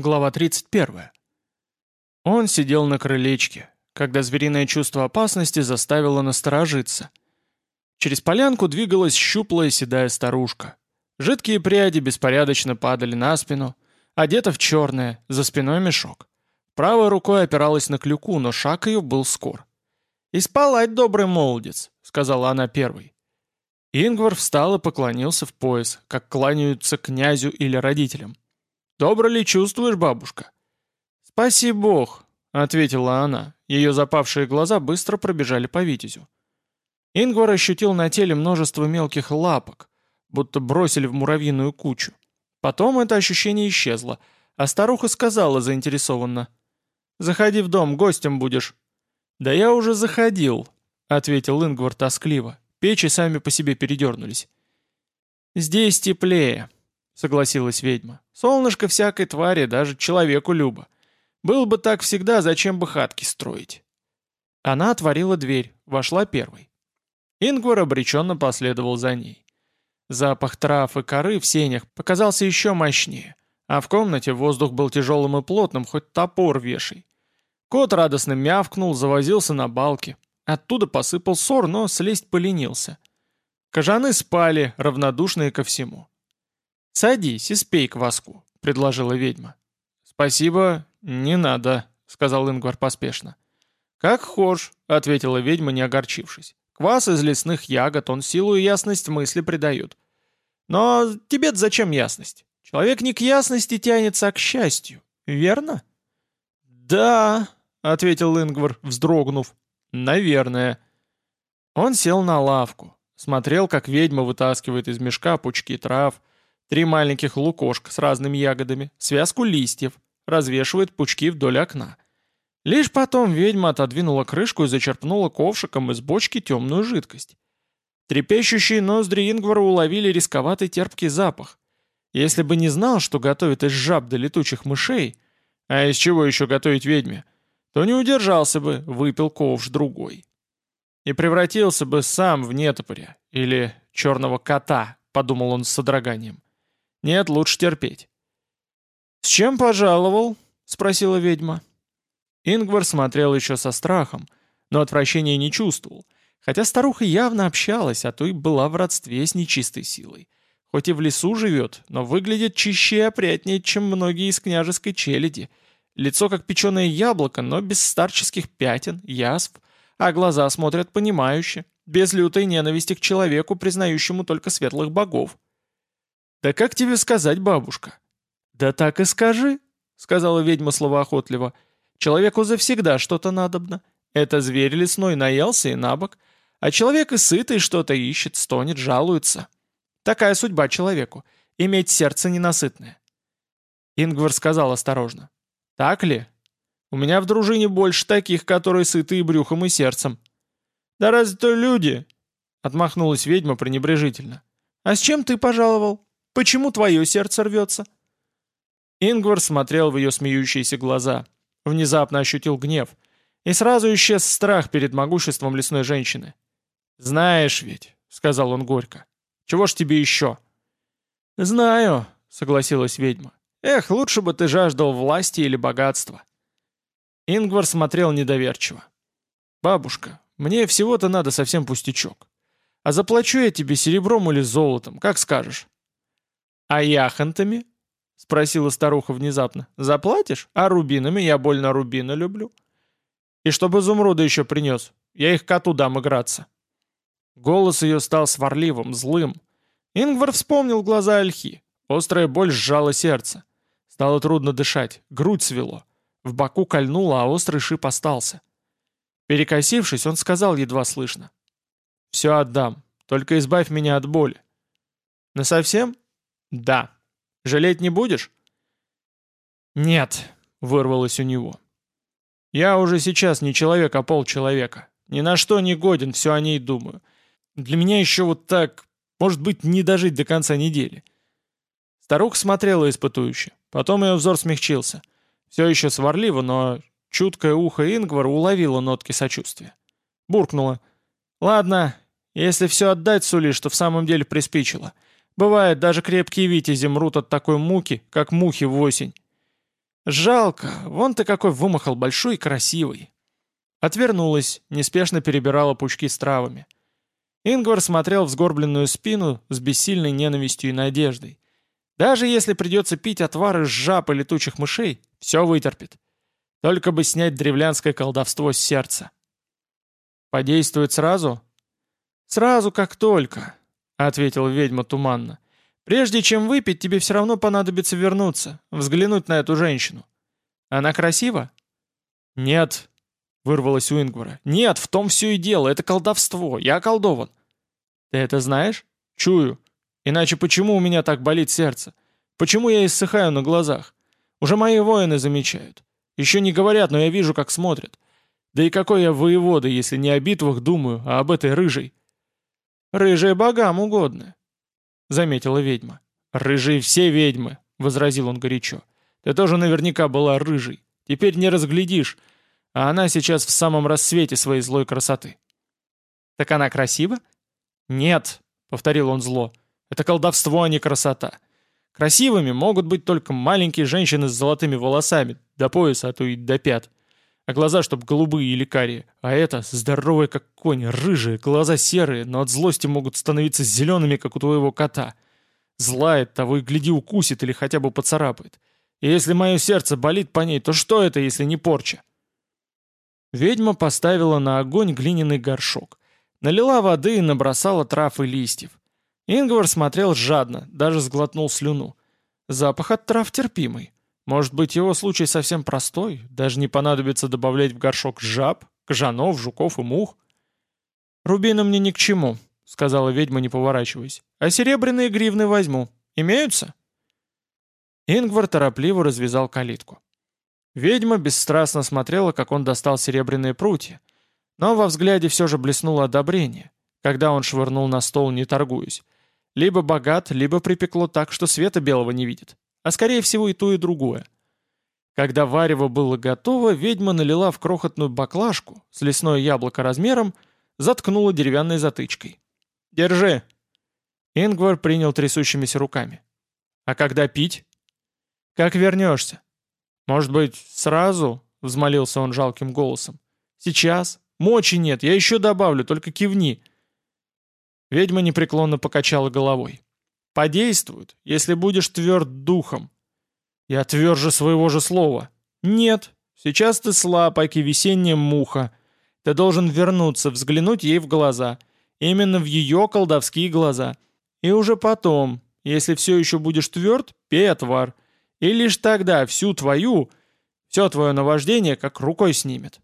Глава 31. Он сидел на крылечке, когда звериное чувство опасности заставило насторожиться. Через полянку двигалась щуплая седая старушка. Жидкие пряди беспорядочно падали на спину, одета в черное, за спиной мешок. Правой рукой опиралась на клюку, но шаг ее был скор. «И добрый молодец», — сказала она первой. Ингвар встал и поклонился в пояс, как кланяются князю или родителям. «Добро ли чувствуешь, бабушка?» «Спаси Бог», — ответила она. Ее запавшие глаза быстро пробежали по витязю. Ингвар ощутил на теле множество мелких лапок, будто бросили в муравьиную кучу. Потом это ощущение исчезло, а старуха сказала заинтересованно. «Заходи в дом, гостем будешь». «Да я уже заходил», — ответил Ингвар тоскливо. Печи сами по себе передернулись. «Здесь теплее», согласилась ведьма. «Солнышко всякой твари, даже человеку любо. Был бы так всегда, зачем бы хатки строить?» Она отворила дверь, вошла первой. Ингвар обреченно последовал за ней. Запах трав и коры в сенях показался еще мощнее, а в комнате воздух был тяжелым и плотным, хоть топор вешай. Кот радостно мявкнул, завозился на балке. Оттуда посыпал ссор, но слезть поленился. Кожаны спали, равнодушные ко всему. «Садись и спей кваску», — предложила ведьма. «Спасибо, не надо», — сказал Ингвар поспешно. «Как хошь», — ответила ведьма, не огорчившись. «Квас из лесных ягод, он силу и ясность мысли придает. Но тебе зачем ясность? Человек не к ясности тянется, а к счастью, верно?» «Да», — ответил Ингвар, вздрогнув. «Наверное». Он сел на лавку, смотрел, как ведьма вытаскивает из мешка пучки трав, Три маленьких лукошка с разными ягодами, связку листьев, развешивает пучки вдоль окна. Лишь потом ведьма отодвинула крышку и зачерпнула ковшиком из бочки темную жидкость. Трепещущие ноздри Ингвара уловили рисковатый терпкий запах. Если бы не знал, что готовит из жаб до летучих мышей, а из чего еще готовить ведьме, то не удержался бы, выпил ковш другой. И превратился бы сам в нетопыря, или черного кота, подумал он с содроганием. Нет, лучше терпеть. «С чем пожаловал?» — спросила ведьма. Ингвар смотрел еще со страхом, но отвращения не чувствовал, хотя старуха явно общалась, а то и была в родстве с нечистой силой. Хоть и в лесу живет, но выглядит чище и опрятнее, чем многие из княжеской челяди. Лицо как печеное яблоко, но без старческих пятен, язв, а глаза смотрят понимающе, без лютой ненависти к человеку, признающему только светлых богов. «Да как тебе сказать, бабушка?» «Да так и скажи», — сказала ведьма словоохотливо. «Человеку завсегда что-то надобно. Это зверь лесной наелся и набок, а человек и сытый что-то ищет, стонет, жалуется. Такая судьба человеку — иметь сердце ненасытное». Ингвар сказал осторожно. «Так ли? У меня в дружине больше таких, которые сыты и брюхом, и сердцем». «Да разве то люди?» — отмахнулась ведьма пренебрежительно. «А с чем ты пожаловал?» Почему твое сердце рвется?» Ингвар смотрел в ее смеющиеся глаза, внезапно ощутил гнев, и сразу исчез страх перед могуществом лесной женщины. «Знаешь ведь», — сказал он горько, — «чего ж тебе еще?» «Знаю», — согласилась ведьма. «Эх, лучше бы ты жаждал власти или богатства». Ингвар смотрел недоверчиво. «Бабушка, мне всего-то надо совсем пустячок. А заплачу я тебе серебром или золотом, как скажешь». «А яхонтами?» — спросила старуха внезапно. «Заплатишь? А рубинами? Я больно рубины люблю». «И чтобы изумруда еще принес. Я их коту дам играться». Голос ее стал сварливым, злым. Ингвар вспомнил глаза Ольхи. Острая боль сжала сердце. Стало трудно дышать, грудь свело. В боку кольнуло, а острый шип остался. Перекосившись, он сказал едва слышно. «Все отдам, только избавь меня от боли». «Насовсем?» «Да. Жалеть не будешь?» «Нет», — вырвалось у него. «Я уже сейчас не человек, а полчеловека. Ни на что не годен, все о ней думаю. Для меня еще вот так, может быть, не дожить до конца недели». Старуха смотрела испытующе. Потом ее взор смягчился. Все еще сварливо, но чуткое ухо Ингвара уловило нотки сочувствия. Буркнула. «Ладно, если все отдать Сули, что в самом деле приспичило. Бывает, даже крепкие витязи мрут от такой муки, как мухи в осень. «Жалко, вон ты какой вымахал большой и красивый». Отвернулась, неспешно перебирала пучки с травами. Ингвар смотрел в сгорбленную спину с бессильной ненавистью и надеждой. Даже если придется пить отвар из жаб и летучих мышей, все вытерпит. Только бы снять древлянское колдовство с сердца. «Подействует сразу?» «Сразу, как только», — ответила ведьма туманно. «Прежде чем выпить, тебе все равно понадобится вернуться, взглянуть на эту женщину. Она красива?» «Нет», — вырвалось у Ингвара. «Нет, в том все и дело, это колдовство, я околдован». «Ты это знаешь?» «Чую. Иначе почему у меня так болит сердце? Почему я иссыхаю на глазах? Уже мои воины замечают. Еще не говорят, но я вижу, как смотрят. Да и какой я воевода, если не о битвах думаю, а об этой рыжей?» «Рыжие богам угодны», — заметила ведьма. «Рыжие все ведьмы», — возразил он горячо. «Ты тоже наверняка была рыжей. Теперь не разглядишь, а она сейчас в самом рассвете своей злой красоты». «Так она красива?» «Нет», — повторил он зло, — «это колдовство, а не красота. Красивыми могут быть только маленькие женщины с золотыми волосами, до пояса, а то и до пят а глаза чтоб голубые или карие. А это, здоровая как конь, рыжие, глаза серые, но от злости могут становиться зелеными, как у твоего кота. Злает, того и гляди укусит или хотя бы поцарапает. И если мое сердце болит по ней, то что это, если не порча? Ведьма поставила на огонь глиняный горшок. Налила воды и набросала трав и листьев. Ингвар смотрел жадно, даже сглотнул слюну. Запах от трав терпимый. Может быть, его случай совсем простой, даже не понадобится добавлять в горшок жаб, кожанов, жуков и мух. «Рубины мне ни к чему», — сказала ведьма, не поворачиваясь. «А серебряные гривны возьму. Имеются?» Ингвар торопливо развязал калитку. Ведьма бесстрастно смотрела, как он достал серебряные прутья, но во взгляде все же блеснуло одобрение, когда он швырнул на стол, не торгуясь. Либо богат, либо припекло так, что света белого не видит а скорее всего и то, и другое. Когда варево было готово, ведьма налила в крохотную баклажку с лесное яблоко размером, заткнула деревянной затычкой. «Держи!» Ингвар принял трясущимися руками. «А когда пить?» «Как вернешься?» «Может быть, сразу?» — взмолился он жалким голосом. «Сейчас? Мочи нет, я еще добавлю, только кивни». Ведьма непреклонно покачала головой. Подействуют, если будешь тверд духом. Я тверже своего же слова. Нет, сейчас ты слаб, аки весенняя муха. Ты должен вернуться, взглянуть ей в глаза. Именно в ее колдовские глаза. И уже потом, если все еще будешь тверд, пей отвар. И лишь тогда всю твою, все твое наваждение как рукой снимет.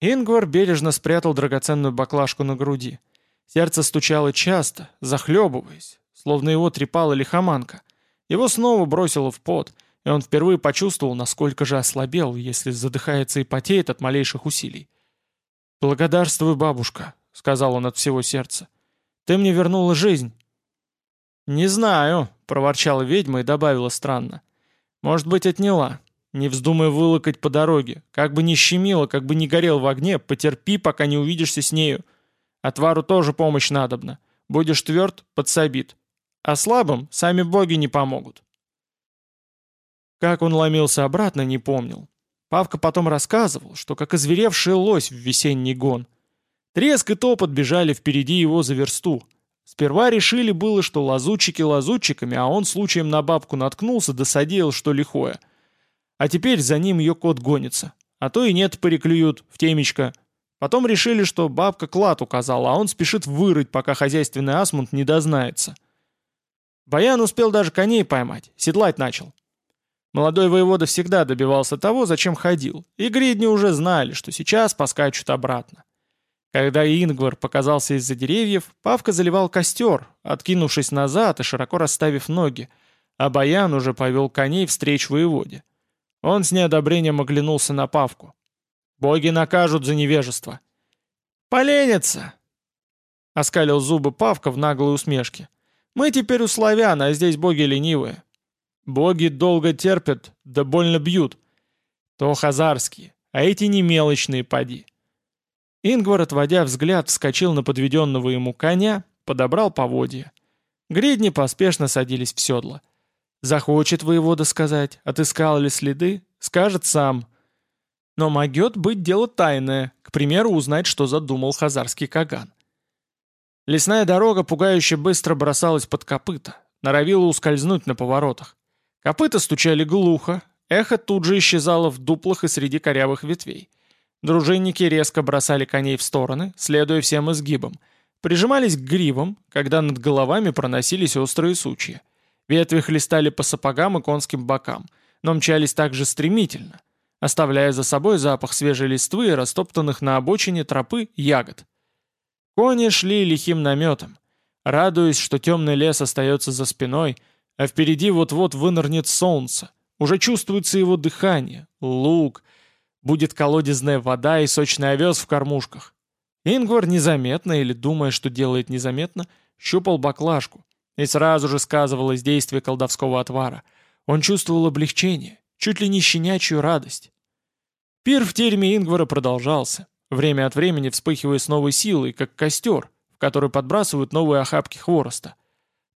Ингвар бережно спрятал драгоценную баклажку на груди. Сердце стучало часто, захлебываясь, словно его трепала лихоманка. Его снова бросило в пот, и он впервые почувствовал, насколько же ослабел, если задыхается и потеет от малейших усилий. «Благодарствуй, бабушка», — сказал он от всего сердца. «Ты мне вернула жизнь». «Не знаю», — проворчала ведьма и добавила странно. «Может быть, отняла. Не вздумай вылокать по дороге. Как бы ни щемило, как бы ни горел в огне, потерпи, пока не увидишься с нею. Отвару тоже помощь надобна. Будешь тверд — подсобит. А слабым сами боги не помогут. Как он ломился обратно, не помнил. Павка потом рассказывал, что как озверевший лось в весенний гон. Треск и топот бежали впереди его за версту. Сперва решили было, что лазутчики лазутчиками, а он случаем на бабку наткнулся, досадил, что лихое. А теперь за ним ее кот гонится. А то и нет, переклюют в темечко. Потом решили, что бабка клад указала, а он спешит вырыть, пока хозяйственный асмунд не дознается. Баян успел даже коней поймать, седлать начал. Молодой воевода всегда добивался того, зачем ходил, и гридни уже знали, что сейчас поскачут обратно. Когда Ингвар показался из-за деревьев, Павка заливал костер, откинувшись назад и широко расставив ноги, а Баян уже повел коней встреч воеводе. Он с неодобрением оглянулся на Павку. «Боги накажут за невежество!» «Поленится!» — оскалил зубы Павка в наглой усмешке. Мы теперь у славян, а здесь боги ленивые. Боги долго терпят, да больно бьют. То хазарские, а эти не мелочные поди. Ингвар, отводя взгляд, вскочил на подведенного ему коня, подобрал поводья. Гридни поспешно садились в седло. Захочет воевода сказать, отыскал ли следы, скажет сам. Но могет быть дело тайное, к примеру, узнать, что задумал хазарский каган. Лесная дорога пугающе быстро бросалась под копыта, норовила ускользнуть на поворотах. Копыта стучали глухо, эхо тут же исчезало в дуплах и среди корявых ветвей. Дружинники резко бросали коней в стороны, следуя всем изгибам, прижимались к гривам, когда над головами проносились острые сучья. Ветви хлестали по сапогам и конским бокам, но мчались также стремительно, оставляя за собой запах свежей листвы и растоптанных на обочине тропы ягод. Кони шли лихим наметом, радуясь, что темный лес остается за спиной, а впереди вот-вот вынырнет солнце. Уже чувствуется его дыхание, луг, будет колодезная вода и сочный овес в кормушках. Ингвар незаметно, или думая, что делает незаметно, щупал баклажку, и сразу же сказывалось действие колдовского отвара. Он чувствовал облегчение, чуть ли не щенячью радость. Пир в терме Ингвара продолжался, время от времени вспыхивая с новой силой, как костер, в который подбрасывают новые охапки хвороста.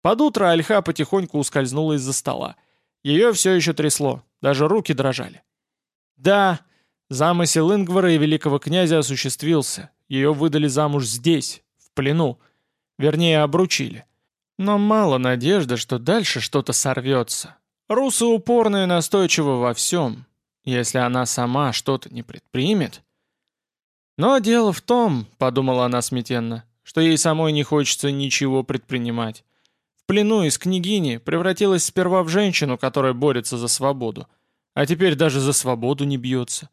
Под утро Альха потихоньку ускользнула из-за стола. Ее все еще трясло, даже руки дрожали. Да, замысел Ингвара и великого князя осуществился. Ее выдали замуж здесь, в плену. Вернее, обручили. Но мало надежды, что дальше что-то сорвется. Русы упорны и настойчивы во всем. Если она сама что-то не предпримет... Но дело в том, подумала она смятенно, что ей самой не хочется ничего предпринимать. В плену из княгини превратилась сперва в женщину, которая борется за свободу, а теперь даже за свободу не бьется.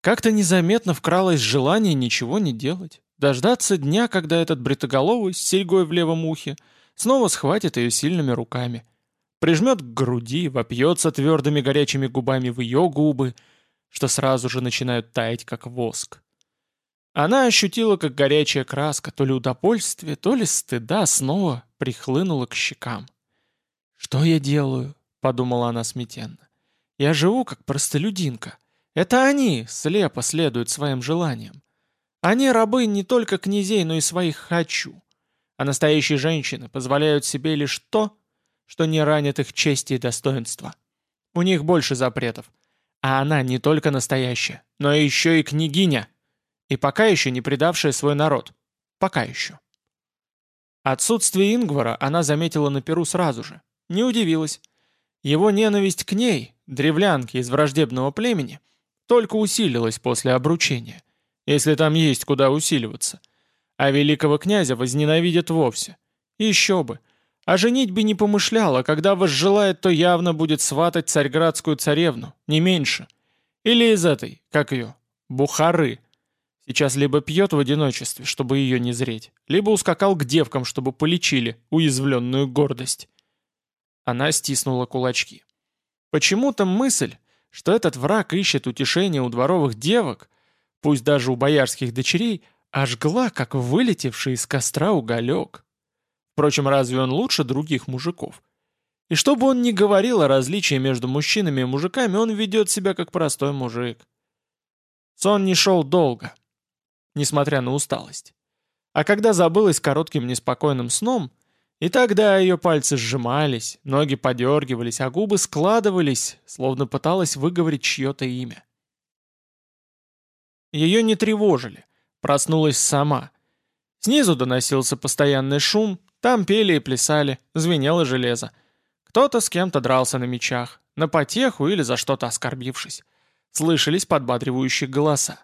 Как-то незаметно вкралось желание ничего не делать, дождаться дня, когда этот бритоголовый с серьгой в левом ухе снова схватит ее сильными руками. Прижмет к груди, вопьется твердыми горячими губами в ее губы, что сразу же начинают таять, как воск. Она ощутила, как горячая краска, то ли удовольствия, то ли стыда снова прихлынула к щекам. «Что я делаю?» — подумала она смятенно. «Я живу как простолюдинка. Это они слепо следуют своим желаниям. Они рабы не только князей, но и своих «хочу». А настоящие женщины позволяют себе лишь то, что не ранит их чести и достоинства. У них больше запретов. А она не только настоящая, но еще и княгиня. И пока еще не предавшая свой народ. Пока еще. Отсутствие Ингвара она заметила на Перу сразу же. Не удивилась. Его ненависть к ней, древлянке из враждебного племени, только усилилась после обручения, если там есть куда усиливаться – а великого князя возненавидят вовсе. Еще бы. А женить бы не помышляла, когда возжелает, то явно будет сватать царьградскую царевну, не меньше. Или из этой, как ее, Бухары. Сейчас либо пьет в одиночестве, чтобы ее не зреть, либо ускакал к девкам, чтобы полечили уязвленную гордость. Она стиснула кулачки. Почему-то мысль, что этот враг ищет утешения у дворовых девок, пусть даже у боярских дочерей, ожгла, как вылетевший из костра уголек. Впрочем, разве он лучше других мужиков? И что бы он ни говорил о различии между мужчинами и мужиками, он ведет себя как простой мужик. Сон не шел долго, несмотря на усталость. А когда забылась коротким неспокойным сном, и тогда ее пальцы сжимались, ноги подергивались, а губы складывались, словно пыталась выговорить чье-то имя. Ее не тревожили — Проснулась сама. Снизу доносился постоянный шум, там пели и плясали, звенело железо. Кто-то с кем-то дрался на мечах, на потеху или за что-то оскорбившись. Слышались подбадривающие голоса.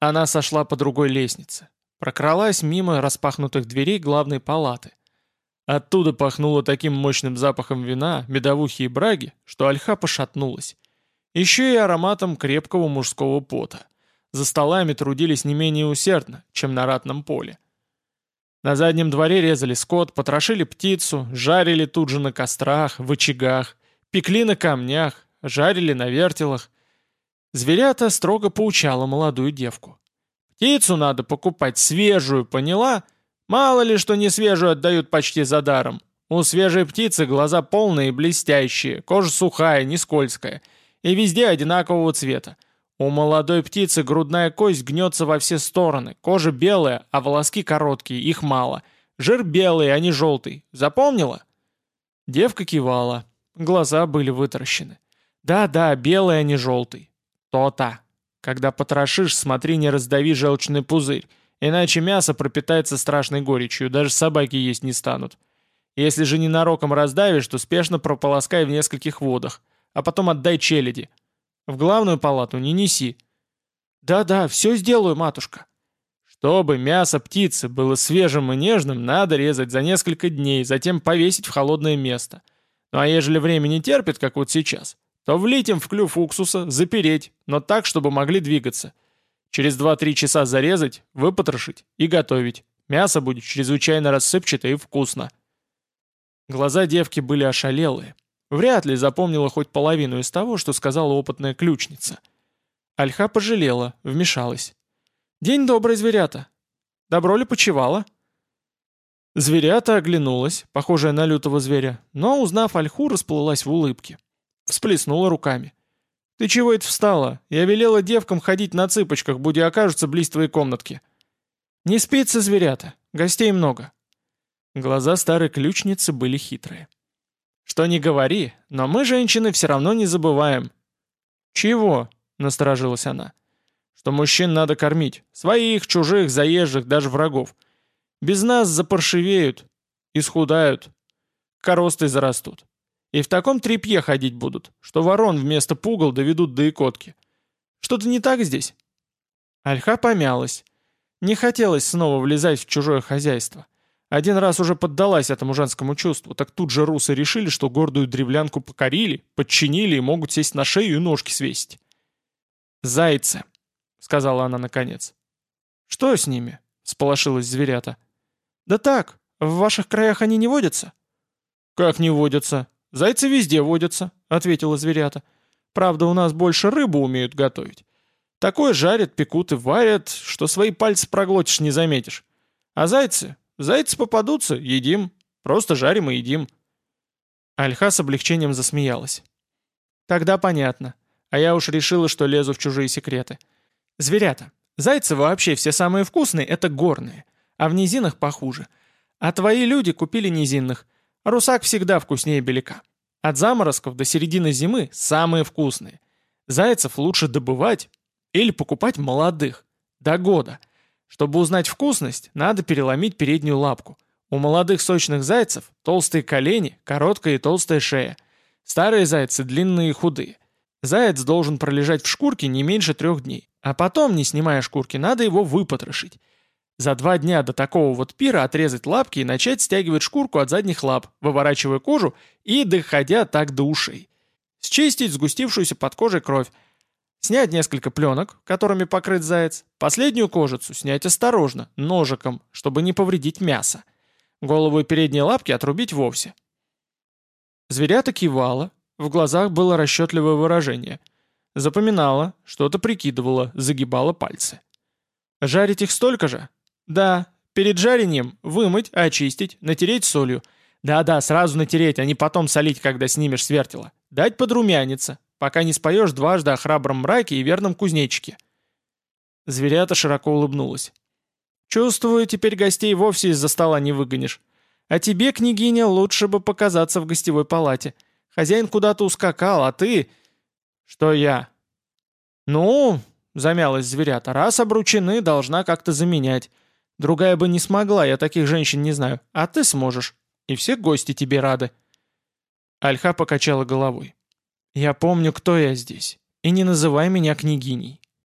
Она сошла по другой лестнице. Прокралась мимо распахнутых дверей главной палаты. Оттуда пахнуло таким мощным запахом вина, медовухи и браги, что Альха пошатнулась. Еще и ароматом крепкого мужского пота за столами трудились не менее усердно, чем на ратном поле. На заднем дворе резали скот, потрошили птицу, жарили тут же на кострах, в очагах, пекли на камнях, жарили на вертелах. Зверята строго поучала молодую девку. «Птицу надо покупать свежую, поняла? Мало ли, что не свежую отдают почти за даром. У свежей птицы глаза полные и блестящие, кожа сухая, не скользкая, и везде одинакового цвета. У молодой птицы грудная кость гнется во все стороны, кожа белая, а волоски короткие, их мало. Жир белый, а не желтый. Запомнила?» Девка кивала. Глаза были вытаращены. Да-да, белый, а не желтый. То-то. Когда потрошишь, смотри, не раздави желчный пузырь, иначе мясо пропитается страшной горечью, даже собаки есть не станут. Если же ненароком раздавишь, то спешно прополоскай в нескольких водах, а потом отдай челяди. В главную палату не неси. Да-да, все сделаю, матушка. Чтобы мясо птицы было свежим и нежным, надо резать за несколько дней, затем повесить в холодное место. Ну а ежели время не терпит, как вот сейчас, то влить им в клюв уксуса, запереть, но так, чтобы могли двигаться. Через 2-3 часа зарезать, выпотрошить и готовить. Мясо будет чрезвычайно рассыпчато и вкусно. Глаза девки были ошалелые. Вряд ли запомнила хоть половину из того, что сказала опытная ключница. Альха пожалела, вмешалась. «День добрый, зверята. Добро ли почевала?» Зверята оглянулась, похожая на лютого зверя, но, узнав Альху, расплылась в улыбке. Всплеснула руками. «Ты чего это встала? Я велела девкам ходить на цыпочках, будь окажутся близ твоей комнатки». «Не спится, зверята. Гостей много». Глаза старой ключницы были хитрые. «Что не говори, но мы, женщины, все равно не забываем». «Чего?» — насторожилась она. «Что мужчин надо кормить. Своих, чужих, заезжих, даже врагов. Без нас запаршивеют, исхудают, коростой зарастут. И в таком трепье ходить будут, что ворон вместо пугал доведут до икотки. Что-то не так здесь?» Альха помялась. Не хотелось снова влезать в чужое хозяйство. Один раз уже поддалась этому женскому чувству, так тут же русы решили, что гордую древлянку покорили, подчинили и могут сесть на шею и ножки свесить. «Зайцы», — сказала она наконец. «Что с ними?» — сполошилась зверята. «Да так, в ваших краях они не водятся?» «Как не водятся? «Зайцы везде водятся», — ответила зверята. «Правда, у нас больше рыбу умеют готовить. Такое жарят, пекут и варят, что свои пальцы проглотишь, не заметишь. А зайцы? Зайцы попадутся, едим. Просто жарим и едим». Альха с облегчением засмеялась. «Тогда понятно. А я уж решила, что лезу в чужие секреты. Зверята, зайцы вообще все самые вкусные — это горные, а в низинах похуже. А твои люди купили низинных — Русак всегда вкуснее белика. От заморозков до середины зимы самые вкусные. Зайцев лучше добывать или покупать молодых, до года. Чтобы узнать вкусность, надо переломить переднюю лапку. У молодых сочных зайцев толстые колени, короткая и толстая шея. Старые зайцы длинные и худые. Заяц должен пролежать в шкурке не меньше трех дней. А потом, не снимая шкурки, надо его выпотрошить. За два дня до такого вот пира отрезать лапки и начать стягивать шкурку от задних лап, выворачивая кожу и доходя так до ушей. Счистить сгустившуюся под кожей кровь. Снять несколько пленок, которыми покрыт заяц. Последнюю кожицу снять осторожно, ножиком, чтобы не повредить мясо. Голову и передние лапки отрубить вовсе. Зверята кивала, в глазах было расчетливое выражение. Запоминала, что-то прикидывала, загибала пальцы. «Жарить их столько же?» «Да, перед жарением вымыть, очистить, натереть солью. Да-да, сразу натереть, а не потом солить, когда снимешь с вертела. Дать подрумяниться, пока не споешь дважды о храбром мраке и верном кузнечике». Зверята широко улыбнулась. «Чувствую, теперь гостей вовсе из-за стола не выгонишь. А тебе, княгиня, лучше бы показаться в гостевой палате. Хозяин куда-то ускакал, а ты...» «Что я?» «Ну...» — замялась зверята. «Раз обручены, должна как-то заменять. Другая бы не смогла, я таких женщин не знаю. А ты сможешь. И все гости тебе рады». Альха покачала головой. «Я помню, кто я здесь. И не называй меня княгиней.